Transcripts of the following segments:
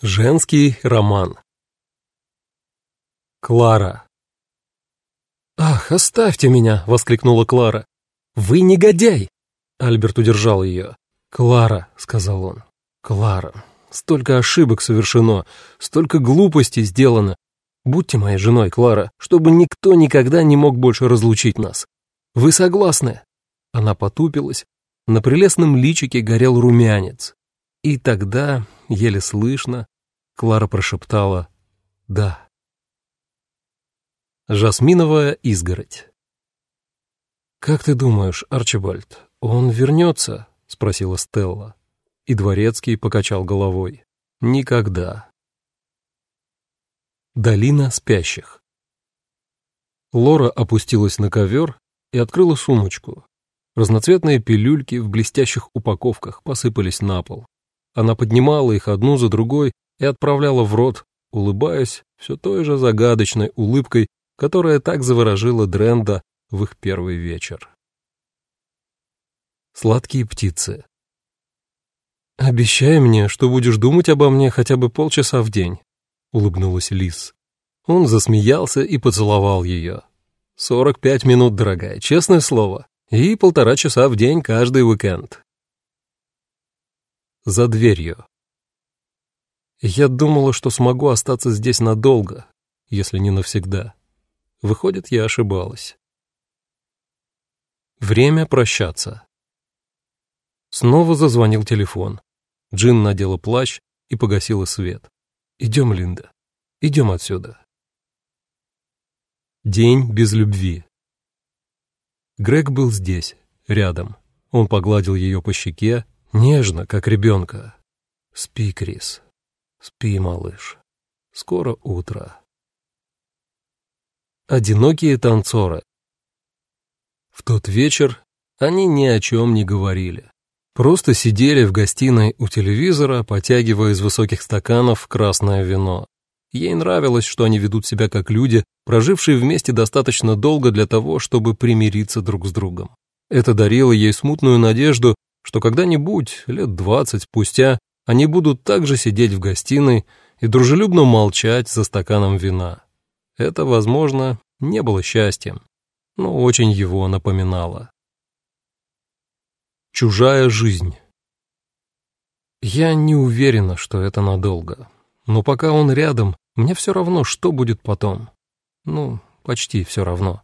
Женский роман. Клара. «Ах, оставьте меня!» — воскликнула Клара. «Вы негодяй!» Альберт удержал ее. «Клара», — сказал он, — «Клара, столько ошибок совершено, столько глупостей сделано. Будьте моей женой, Клара, чтобы никто никогда не мог больше разлучить нас. Вы согласны?» Она потупилась, на прелестном личике горел румянец. И тогда, еле слышно, Клара прошептала «Да». Жасминовая изгородь «Как ты думаешь, Арчибальд, он вернется?» — спросила Стелла. И Дворецкий покачал головой. «Никогда». Долина спящих Лора опустилась на ковер и открыла сумочку. Разноцветные пилюльки в блестящих упаковках посыпались на пол. Она поднимала их одну за другой и отправляла в рот, улыбаясь все той же загадочной улыбкой, которая так заворожила Дренда в их первый вечер. Сладкие птицы. «Обещай мне, что будешь думать обо мне хотя бы полчаса в день», — улыбнулась Лис. Он засмеялся и поцеловал ее. «Сорок пять минут, дорогая, честное слово, и полтора часа в день каждый уикенд». За дверью. Я думала, что смогу остаться здесь надолго, если не навсегда. Выходит, я ошибалась. Время прощаться. Снова зазвонил телефон. Джин надела плащ и погасила свет. «Идем, Линда, идем отсюда». День без любви. Грег был здесь, рядом. Он погладил ее по щеке, нежно, как ребенка. «Спи, Крис, спи, малыш. Скоро утро». Одинокие танцоры. В тот вечер они ни о чем не говорили. Просто сидели в гостиной у телевизора, потягивая из высоких стаканов красное вино. Ей нравилось, что они ведут себя как люди, прожившие вместе достаточно долго для того, чтобы примириться друг с другом. Это дарило ей смутную надежду, что когда-нибудь, лет двадцать спустя, они будут также сидеть в гостиной и дружелюбно молчать за стаканом вина. Это, возможно, не было счастьем, но очень его напоминало. Чужая жизнь. Я не уверена, что это надолго. Но пока он рядом, мне все равно, что будет потом. Ну, почти все равно.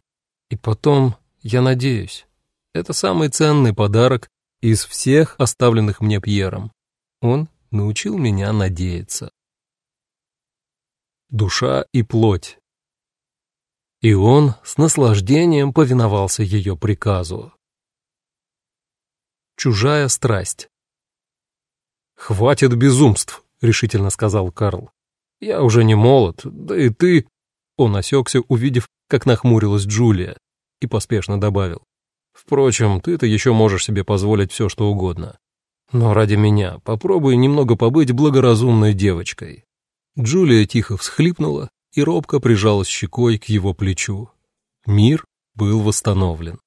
И потом, я надеюсь, это самый ценный подарок из всех оставленных мне Пьером. Он научил меня надеяться. Душа и плоть. И он с наслаждением повиновался ее приказу. Чужая страсть. «Хватит безумств», — решительно сказал Карл. «Я уже не молод, да и ты...» Он осекся, увидев, как нахмурилась Джулия, и поспешно добавил. «Впрочем, ты-то еще можешь себе позволить все, что угодно. Но ради меня попробуй немного побыть благоразумной девочкой». Джулия тихо всхлипнула и робко прижалась щекой к его плечу. Мир был восстановлен.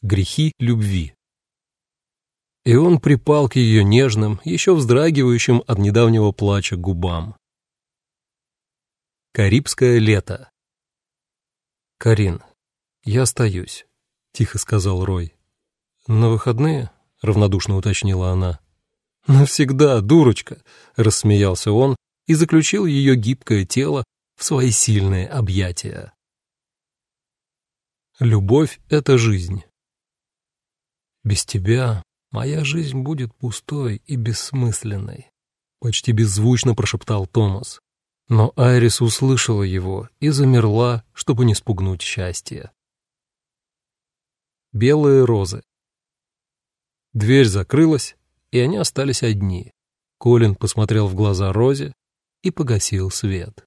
Грехи любви. И он припал к ее нежным, еще вздрагивающим от недавнего плача губам. Карибское лето. «Карин, я остаюсь», — тихо сказал Рой. «На выходные?» — равнодушно уточнила она. «Навсегда, дурочка!» — рассмеялся он и заключил ее гибкое тело в свои сильные объятия. Любовь — это жизнь. Без тебя моя жизнь будет пустой и бессмысленной, — почти беззвучно прошептал Томас. Но Айрис услышала его и замерла, чтобы не спугнуть счастье. Белые розы. Дверь закрылась, и они остались одни. Колин посмотрел в глаза Розе и погасил свет.